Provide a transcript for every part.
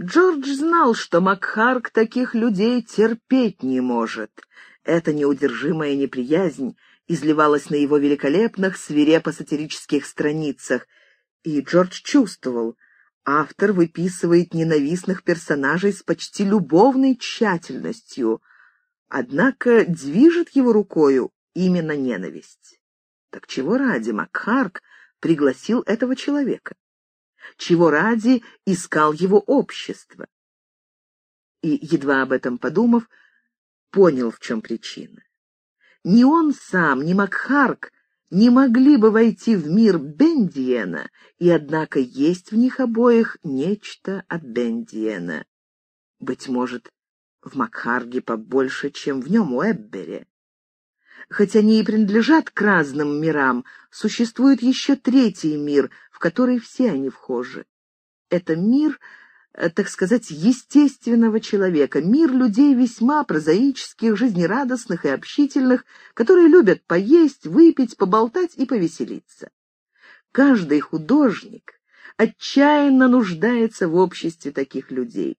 Джордж знал, что Макхарк таких людей терпеть не может. Эта неудержимая неприязнь изливалась на его великолепных, свирепо-сатирических страницах, и Джордж чувствовал, автор выписывает ненавистных персонажей с почти любовной тщательностью, однако движет его рукою именно ненависть. Так чего ради Макхарк пригласил этого человека? Чего ради искал его общество? И, едва об этом подумав, понял, в чем причина. Ни он сам, ни Макхарк не могли бы войти в мир Бендиена, и, однако, есть в них обоих нечто от Бендиена. Быть может, в Макхарге побольше, чем в нем у Эббере. Хоть они и принадлежат к разным мирам, существует еще третий мир, в который все они вхожи. Это мир Э, так сказать, естественного человека, мир людей весьма прозаических, жизнерадостных и общительных, которые любят поесть, выпить, поболтать и повеселиться. Каждый художник отчаянно нуждается в обществе таких людей.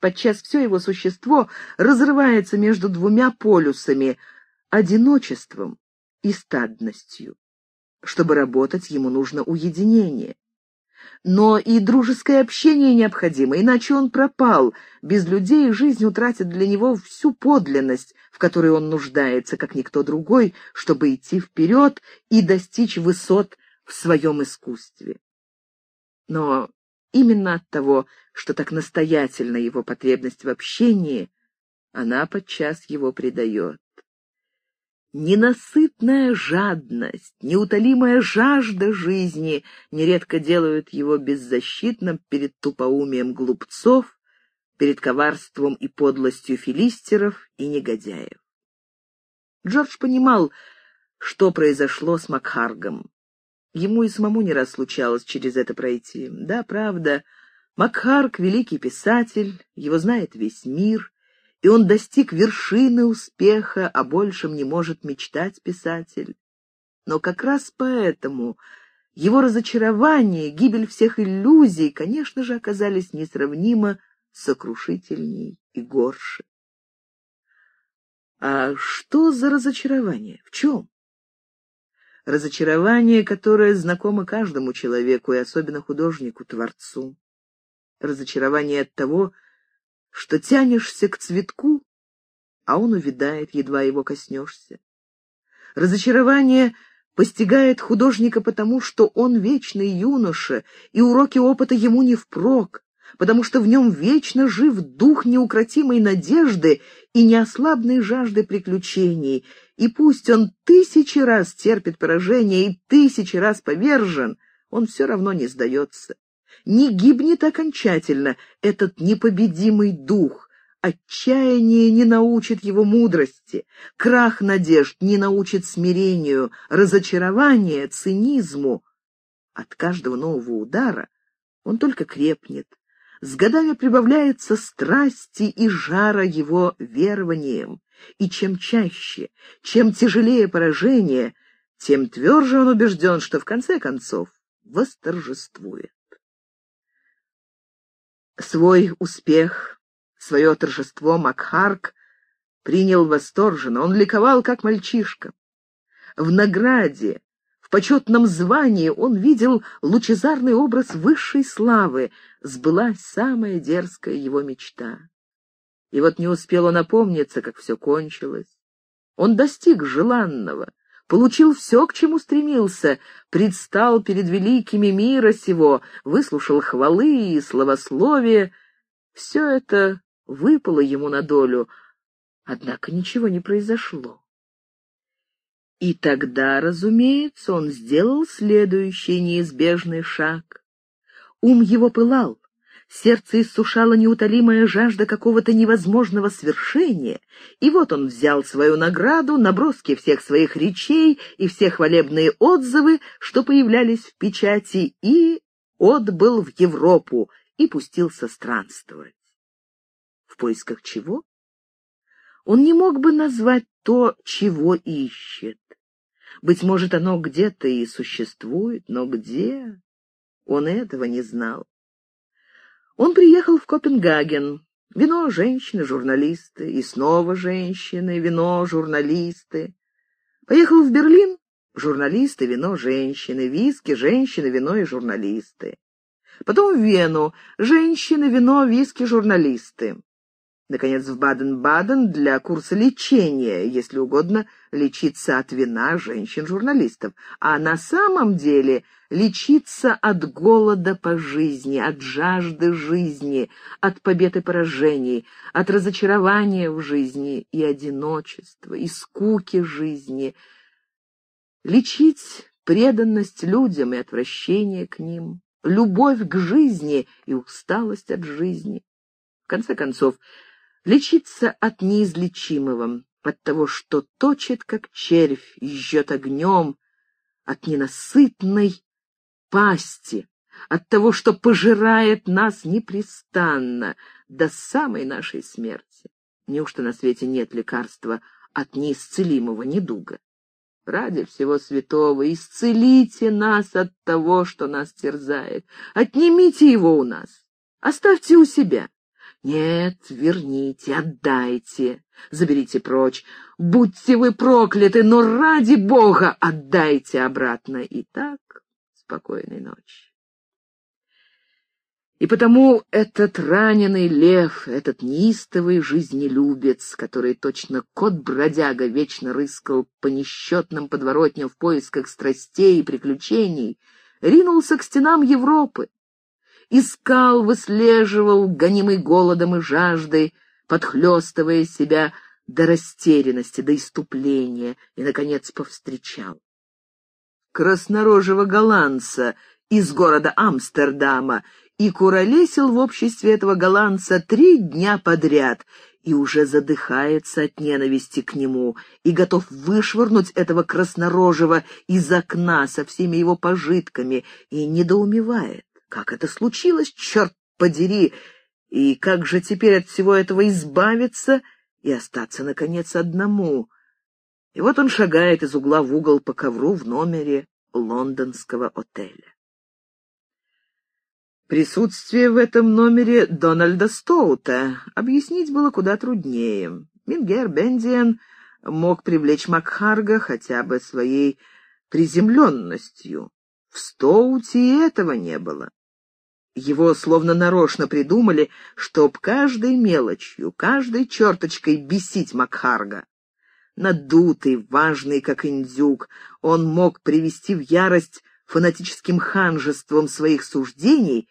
Подчас все его существо разрывается между двумя полюсами — одиночеством и стадностью. Чтобы работать, ему нужно уединение. Но и дружеское общение необходимо, иначе он пропал. Без людей жизнь утратит для него всю подлинность, в которой он нуждается, как никто другой, чтобы идти вперед и достичь высот в своем искусстве. Но именно от того, что так настоятельна его потребность в общении, она подчас его предает. Ненасытная жадность, неутолимая жажда жизни нередко делают его беззащитным перед тупоумием глупцов, перед коварством и подлостью филистеров и негодяев. Джордж понимал, что произошло с Макхаргом. Ему и самому не раз случалось через это пройти. Да, правда, Макхарг — великий писатель, его знает весь мир, и он достиг вершины успеха, а большем не может мечтать писатель. Но как раз поэтому его разочарование, гибель всех иллюзий, конечно же, оказались несравнимо сокрушительней и горше. А что за разочарование? В чем? Разочарование, которое знакомо каждому человеку, и особенно художнику-творцу. Разочарование от того, что тянешься к цветку, а он увядает, едва его коснешься. Разочарование постигает художника потому, что он вечный юноша, и уроки опыта ему не впрок, потому что в нем вечно жив дух неукротимой надежды и неослабной жажды приключений, и пусть он тысячи раз терпит поражение и тысячи раз повержен, он все равно не сдается не гибнет окончательно этот непобедимый дух. Отчаяние не научит его мудрости, крах надежд не научит смирению, разочарование — цинизму. От каждого нового удара он только крепнет. С годами прибавляется страсти и жара его верованием. И чем чаще, чем тяжелее поражение, тем тверже он убежден, что в конце концов восторжествует. Свой успех, свое торжество Макхарк принял восторженно, он ликовал, как мальчишка. В награде, в почетном звании он видел лучезарный образ высшей славы, сбылась самая дерзкая его мечта. И вот не успел он опомниться, как все кончилось. Он достиг желанного, получил все, к чему стремился, предстал перед великими мира сего, выслушал хвалы и славословие. Все это выпало ему на долю, однако ничего не произошло. И тогда, разумеется, он сделал следующий неизбежный шаг. Ум его пылал, сердце иссушало неутолимая жажда какого-то невозможного свершения, и вот он взял свою награду, наброски всех своих речей и все хвалебные отзывы, что появлялись в печати, и отбыл в Европу и пустился странствовать. В поисках чего? Он не мог бы назвать то, чего ищет. Быть может, оно где-то и существует, но где? Он этого не знал. Он приехал в Копенгаген. Вино, женщины, журналисты, и снова женщины, вино, журналисты. Поехал в Берлин, журналисты, вино, женщины, виски, женщины, вино и журналисты. Потом в Вену, женщины, вино, виски, журналисты. Наконец, в Баден-Баден для курса лечения, если угодно, лечиться от вина женщин-журналистов, а на самом деле лечиться от голода по жизни, от жажды жизни, от побед и поражений, от разочарования в жизни и одиночества, и скуки жизни. Лечить преданность людям и отвращение к ним, любовь к жизни и усталость от жизни. В конце концов, лечиться от неизлечимого, от того, что точит, как червь, жжет огнем, от ненасытной пасти, от того, что пожирает нас непрестанно до самой нашей смерти. Неужто на свете нет лекарства от неисцелимого недуга? Ради всего святого, исцелите нас от того, что нас терзает. Отнимите его у нас, оставьте у себя. Нет, верните, отдайте, заберите прочь. Будьте вы прокляты, но ради Бога отдайте обратно. И так спокойной ночи. И потому этот раненый лев, этот неистовый жизнелюбец, который точно кот-бродяга вечно рыскал по несчетным подворотням в поисках страстей и приключений, ринулся к стенам Европы, искал, выслеживал, гонимый голодом и жаждой, подхлестывая себя до растерянности, до иступления, и, наконец, повстречал. Краснорожего голландца из города Амстердама и куролесил в обществе этого голландца три дня подряд и уже задыхается от ненависти к нему и готов вышвырнуть этого краснорожего из окна со всеми его пожитками и недоумевает. Как это случилось, черт подери, и как же теперь от всего этого избавиться и остаться, наконец, одному? И вот он шагает из угла в угол по ковру в номере лондонского отеля. Присутствие в этом номере Дональда Стоута объяснить было куда труднее. Мингер Бендиан мог привлечь Макхарга хотя бы своей приземленностью. В Стоуте и этого не было. Его словно нарочно придумали, чтоб каждой мелочью, каждой черточкой бесить Макхарга. Надутый, важный, как индюк, он мог привести в ярость фанатическим ханжеством своих суждений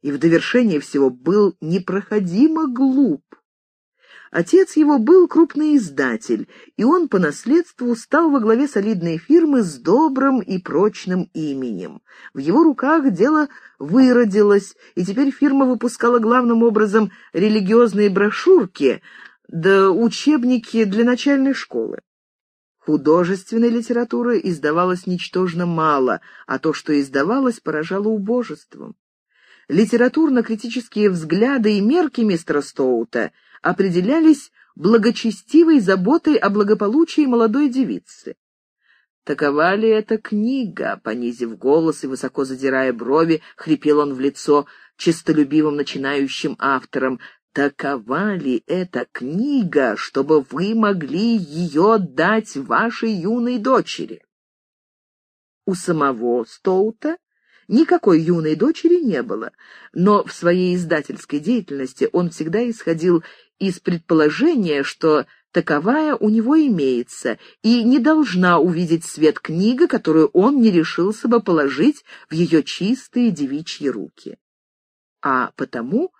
и в довершение всего был непроходимо глуп. Отец его был крупный издатель, и он по наследству стал во главе солидной фирмы с добрым и прочным именем. В его руках дело выродилось, и теперь фирма выпускала главным образом религиозные брошюрки да учебники для начальной школы. Художественной литературы издавалось ничтожно мало, а то, что издавалось, поражало убожеством. Литературно-критические взгляды и мерки мистера Стоута — определялись благочестивой заботой о благополучии молодой девицы. Такова ли эта книга? Понизив голос и высоко задирая брови, хрипел он в лицо честолюбивым начинающим автором. Такова ли эта книга, чтобы вы могли ее дать вашей юной дочери? У самого Стоута Никакой юной дочери не было, но в своей издательской деятельности он всегда исходил из предположения, что таковая у него имеется, и не должна увидеть свет книга, которую он не решился бы положить в ее чистые девичьи руки. А потому,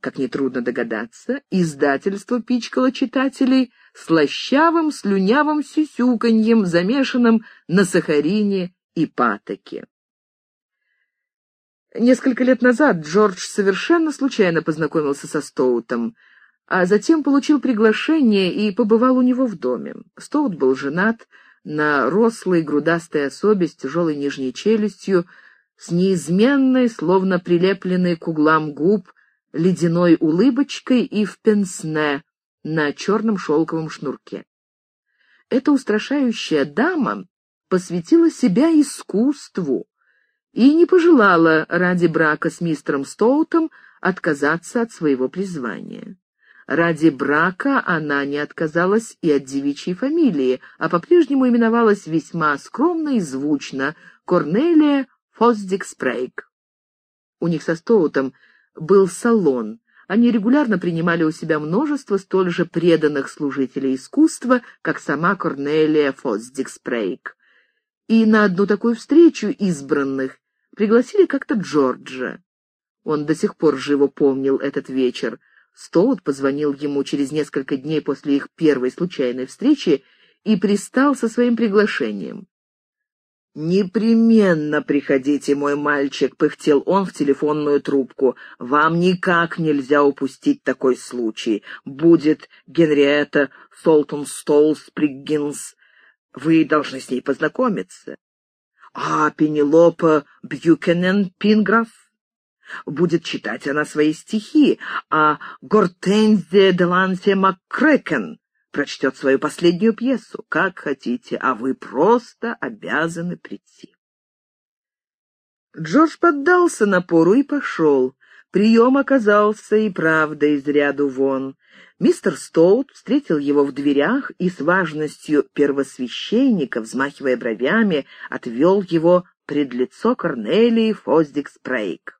как нетрудно догадаться, издательство пичкало читателей слащавым, слюнявым сюсюканьем, замешанным на сахарине и патоке. Несколько лет назад Джордж совершенно случайно познакомился со Стоутом, а затем получил приглашение и побывал у него в доме. Стоут был женат на рослой грудастой особе с тяжелой нижней челюстью, с неизменной, словно прилепленной к углам губ, ледяной улыбочкой и в пенсне на черном шелковом шнурке. Эта устрашающая дама посвятила себя искусству, и не пожелала ради брака с мистером Стоутом отказаться от своего призвания. Ради брака она не отказалась и от девичьей фамилии, а по-прежнему именовалась весьма скромно и звучно Корнелия Фосдик Спрейг. У них со Стоутом был салон. Они регулярно принимали у себя множество столь же преданных служителей искусства, как сама Корнелия Фосдик Спрейг. И на одну такую встречу избранных пригласили как-то Джорджа. Он до сих пор живо помнил этот вечер. Стоут позвонил ему через несколько дней после их первой случайной встречи и пристал со своим приглашением. «Непременно приходите, мой мальчик», — пыхтел он в телефонную трубку. «Вам никак нельзя упустить такой случай. Будет Генриетта Солтон Столс Приггинс. Вы должны с ней познакомиться. А Пенелопа Бьюкенен Пинграф? Будет читать она свои стихи, а Гортензия Делансе МакКрэкен прочтет свою последнюю пьесу. Как хотите, а вы просто обязаны прийти. Джордж поддался напору и пошел. Прием оказался и правда из ряду вон. Мистер Стоут встретил его в дверях и с важностью первосвященника, взмахивая бровями, отвел его пред лицо Корнелии Фоздик Спрейк.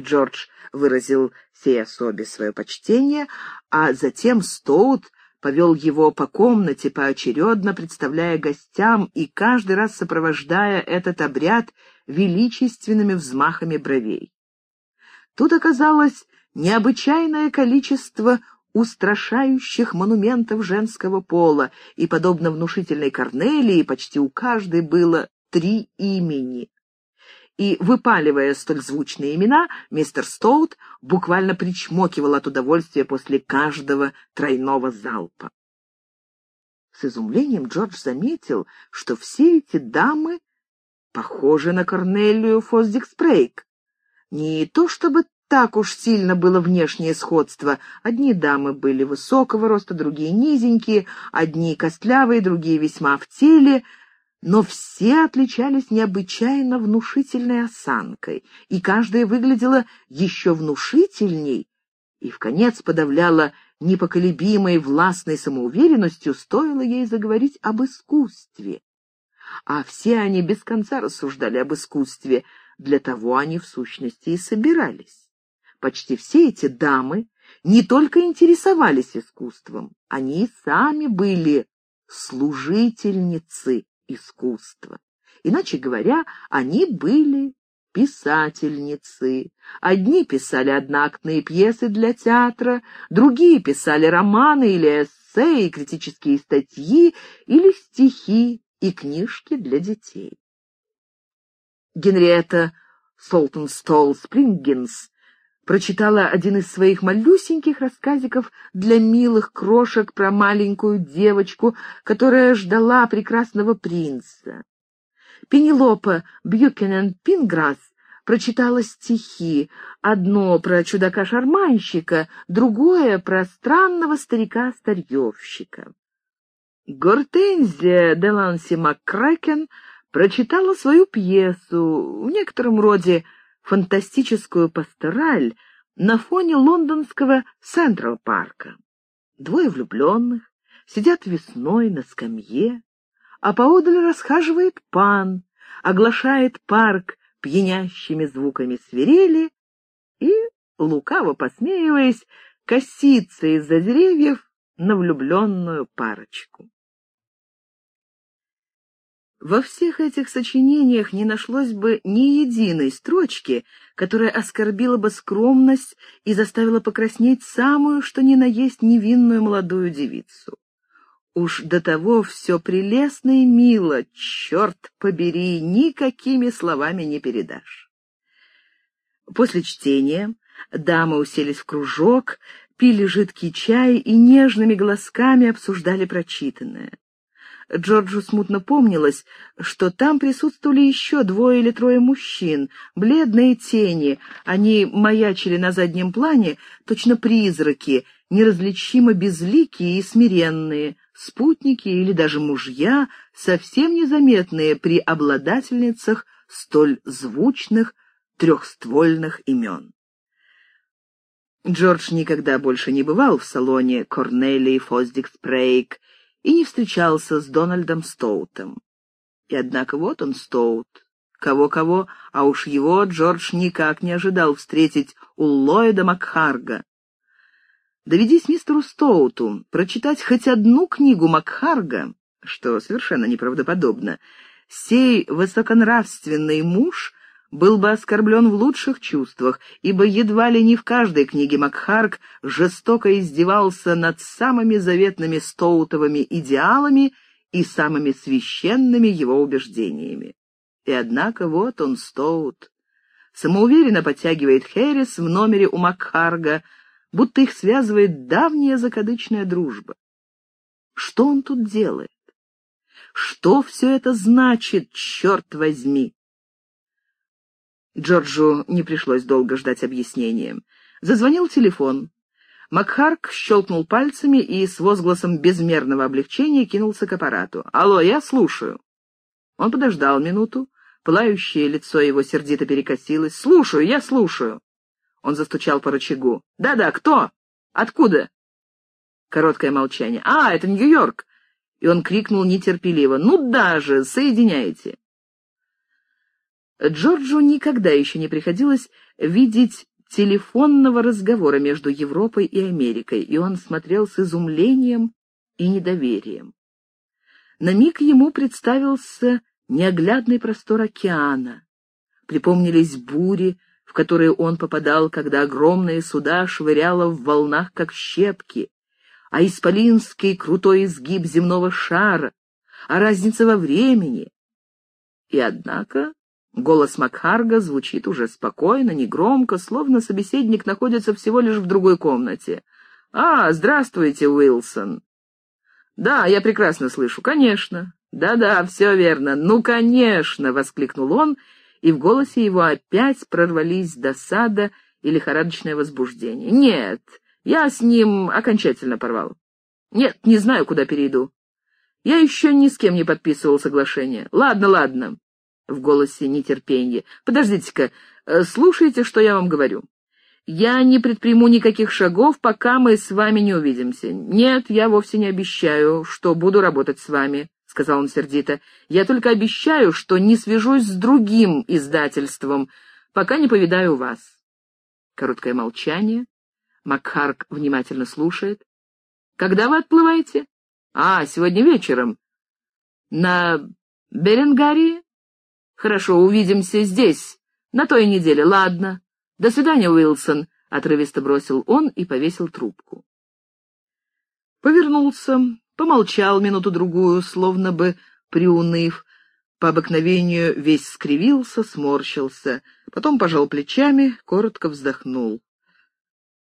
Джордж выразил сей особе свое почтение, а затем Стоут повел его по комнате, поочередно представляя гостям и каждый раз сопровождая этот обряд величественными взмахами бровей. Тут оказалось необычайное количество устрашающих монументов женского пола, и, подобно внушительной Корнелии, почти у каждой было три имени и, выпаливая столь звучные имена, мистер Стоут буквально причмокивал от удовольствия после каждого тройного залпа. С изумлением Джордж заметил, что все эти дамы похожи на Корнелию Фоздик Спрейк. Не то чтобы так уж сильно было внешнее сходство. Одни дамы были высокого роста, другие низенькие, одни костлявые, другие весьма в теле — но все отличались необычайно внушительной осанкой, и каждая выглядела еще внушительней и, в конец, подавляла непоколебимой властной самоуверенностью, стоило ей заговорить об искусстве. А все они без конца рассуждали об искусстве, для того они в сущности и собирались. Почти все эти дамы не только интересовались искусством, они и сами были служительницы искусства. Иначе говоря, они были писательницы. Одни писали одноактные пьесы для театра, другие писали романы или эссе и критические статьи, или стихи и книжки для детей. Генриетта Солтенстол Спрингенс прочитала один из своих малюсеньких рассказиков для милых крошек про маленькую девочку, которая ждала прекрасного принца. Пенелопа Бьюкенен Пинграсс прочитала стихи, одно про чудака-шарманщика, другое про странного старика-старьевщика. Гортензия Деланси МакКрэкен прочитала свою пьесу, в некотором роде фантастическую пастораль на фоне лондонского Централ-парка. Двое влюбленных сидят весной на скамье, а поодаль расхаживает пан, оглашает парк пьянящими звуками свирели и, лукаво посмеиваясь, косится из-за деревьев на влюбленную парочку. Во всех этих сочинениях не нашлось бы ни единой строчки, которая оскорбила бы скромность и заставила покраснеть самую, что ни на есть невинную молодую девицу. Уж до того все прелестно и мило, черт побери, никакими словами не передашь. После чтения дамы уселись в кружок, пили жидкий чай и нежными глазками обсуждали прочитанное. Джорджу смутно помнилось, что там присутствовали еще двое или трое мужчин, бледные тени, они маячили на заднем плане, точно призраки, неразличимо безликие и смиренные, спутники или даже мужья, совсем незаметные при обладательницах столь звучных трехствольных имен. Джордж никогда больше не бывал в салоне Корнелии Фоздик Спрейк и не встречался с Дональдом Стоутом. И однако вот он, Стоут. Кого-кого, а уж его Джордж никак не ожидал встретить у Ллойда Макхарга. Доведись мистеру Стоуту прочитать хоть одну книгу Макхарга, что совершенно неправдоподобно, сей высоконравственный муж был бы оскорблен в лучших чувствах, ибо едва ли не в каждой книге Макхарг жестоко издевался над самыми заветными стоутовыми идеалами и самыми священными его убеждениями. И однако вот он, Стоут, самоуверенно подтягивает Хэрис в номере у Макхарга, будто их связывает давняя закадычная дружба. Что он тут делает? Что все это значит, черт возьми? Джорджу не пришлось долго ждать объяснения. Зазвонил телефон. Макхарк щелкнул пальцами и с возгласом безмерного облегчения кинулся к аппарату. «Алло, я слушаю». Он подождал минуту. Пылающее лицо его сердито перекосилось. «Слушаю, я слушаю». Он застучал по рычагу. «Да-да, кто? Откуда?» Короткое молчание. «А, это Нью-Йорк!» И он крикнул нетерпеливо. «Ну даже, соединяйте!» Джорджу никогда еще не приходилось видеть телефонного разговора между Европой и Америкой, и он смотрел с изумлением и недоверием. На миг ему представился неоглядный простор океана. Припомнились бури, в которые он попадал, когда огромные суда швыряло в волнах, как щепки, а исполинский крутой изгиб земного шара, а разница во времени. И однако Голос Макхарга звучит уже спокойно, негромко, словно собеседник находится всего лишь в другой комнате. «А, здравствуйте, Уилсон!» «Да, я прекрасно слышу, конечно. Да-да, все верно. Ну, конечно!» — воскликнул он, и в голосе его опять прорвались досада и лихорадочное возбуждение. «Нет, я с ним окончательно порвал. Нет, не знаю, куда перейду. Я еще ни с кем не подписывал соглашение. Ладно, ладно в голосе нетерпение. «Подождите-ка, э, слушайте, что я вам говорю. Я не предприму никаких шагов, пока мы с вами не увидимся. Нет, я вовсе не обещаю, что буду работать с вами», — сказал он сердито. «Я только обещаю, что не свяжусь с другим издательством, пока не повидаю вас». Короткое молчание. Макхарк внимательно слушает. «Когда вы отплываете?» «А, сегодня вечером». «На Беренгарии?» «Хорошо, увидимся здесь, на той неделе, ладно. До свидания, Уилсон», — отрывисто бросил он и повесил трубку. Повернулся, помолчал минуту-другую, словно бы приуныв, по обыкновению весь скривился, сморщился, потом пожал плечами, коротко вздохнул.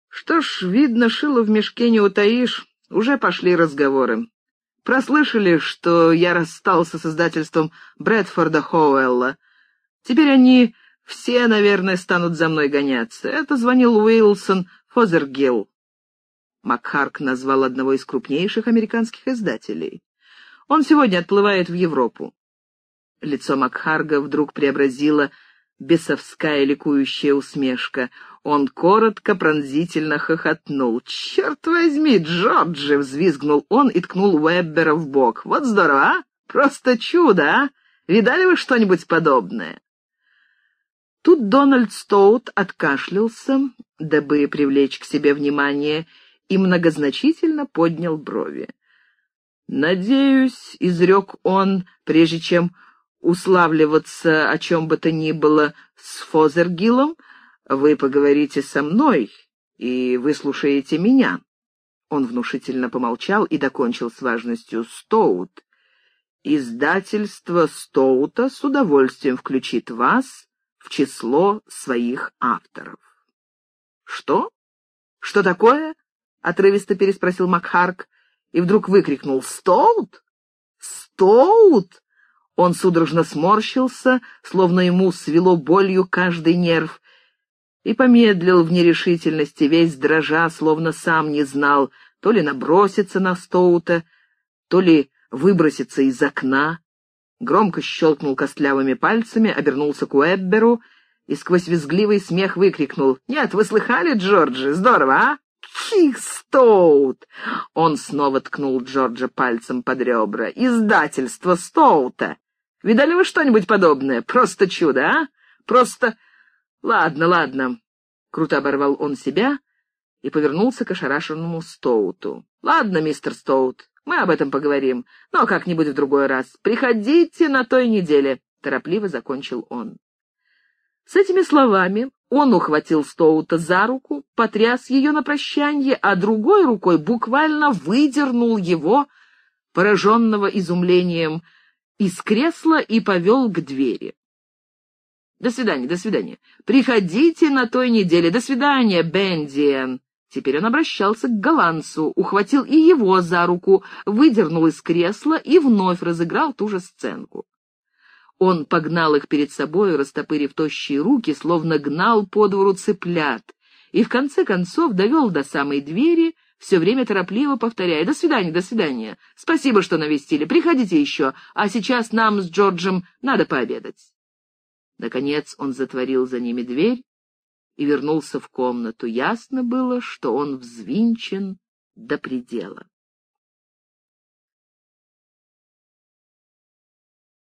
Что ж, видно, шило в мешке не утаишь, уже пошли разговоры. Прослышали, что я расстался с издательством Брэдфорда Хоуэлла. Теперь они все, наверное, станут за мной гоняться. Это звонил Уилсон Фозергилл. Макхарк назвал одного из крупнейших американских издателей. Он сегодня отплывает в Европу. Лицо Макхарга вдруг преобразило бесовская ликующая усмешка. Он коротко, пронзительно хохотнул. «Черт возьми, Джорджи!» — взвизгнул он и ткнул Уэббера в бок. «Вот здорово, а? Просто чудо, а? Видали вы что-нибудь подобное?» Тут Дональд Стоут откашлялся, дабы привлечь к себе внимание, и многозначительно поднял брови. «Надеюсь», — изрек он, прежде чем уславливаться о чем бы то ни было с Фозергилом, вы поговорите со мной и выслушаете меня. Он внушительно помолчал и докончил с важностью Стоут. Издательство Стоута с удовольствием включит вас в число своих авторов. Что? Что такое? Отрывисто переспросил Макхарк и вдруг выкрикнул «Стоут? Стоут?» Он судорожно сморщился, словно ему свело болью каждый нерв, и помедлил в нерешительности, весь дрожа, словно сам не знал, то ли наброситься на Стоута, то ли выброситься из окна. Громко щелкнул костлявыми пальцами, обернулся к Уэбберу и сквозь визгливый смех выкрикнул. «Нет, вы слыхали, Джорджи? Здорово, а? Стоут!» Он снова ткнул Джорджа пальцем под ребра. «Издательство Стоута! Видали вы что-нибудь подобное? Просто чудо, а? Просто... Ладно, ладно!» Круто оборвал он себя и повернулся к ошарашенному Стоуту. «Ладно, мистер Стоут, мы об этом поговорим, но как-нибудь в другой раз. Приходите на той неделе», — торопливо закончил он. С этими словами он ухватил Стоута за руку, потряс ее на прощанье, а другой рукой буквально выдернул его, пораженного изумлением, из кресла и повел к двери. «До свидания, до свидания. Приходите на той неделе. До свидания, Бендиен». Теперь он обращался к голландцу, ухватил и его за руку, выдернул из кресла и вновь разыграл ту же сценку. Он погнал их перед собой, растопырив тощие руки, словно гнал по двору цыплят, и в конце концов довел до самой двери, все время торопливо повторяя «До свидания, до свидания! Спасибо, что навестили, приходите еще, а сейчас нам с Джорджем надо пообедать». Наконец он затворил за ними дверь и вернулся в комнату. Ясно было, что он взвинчен до предела.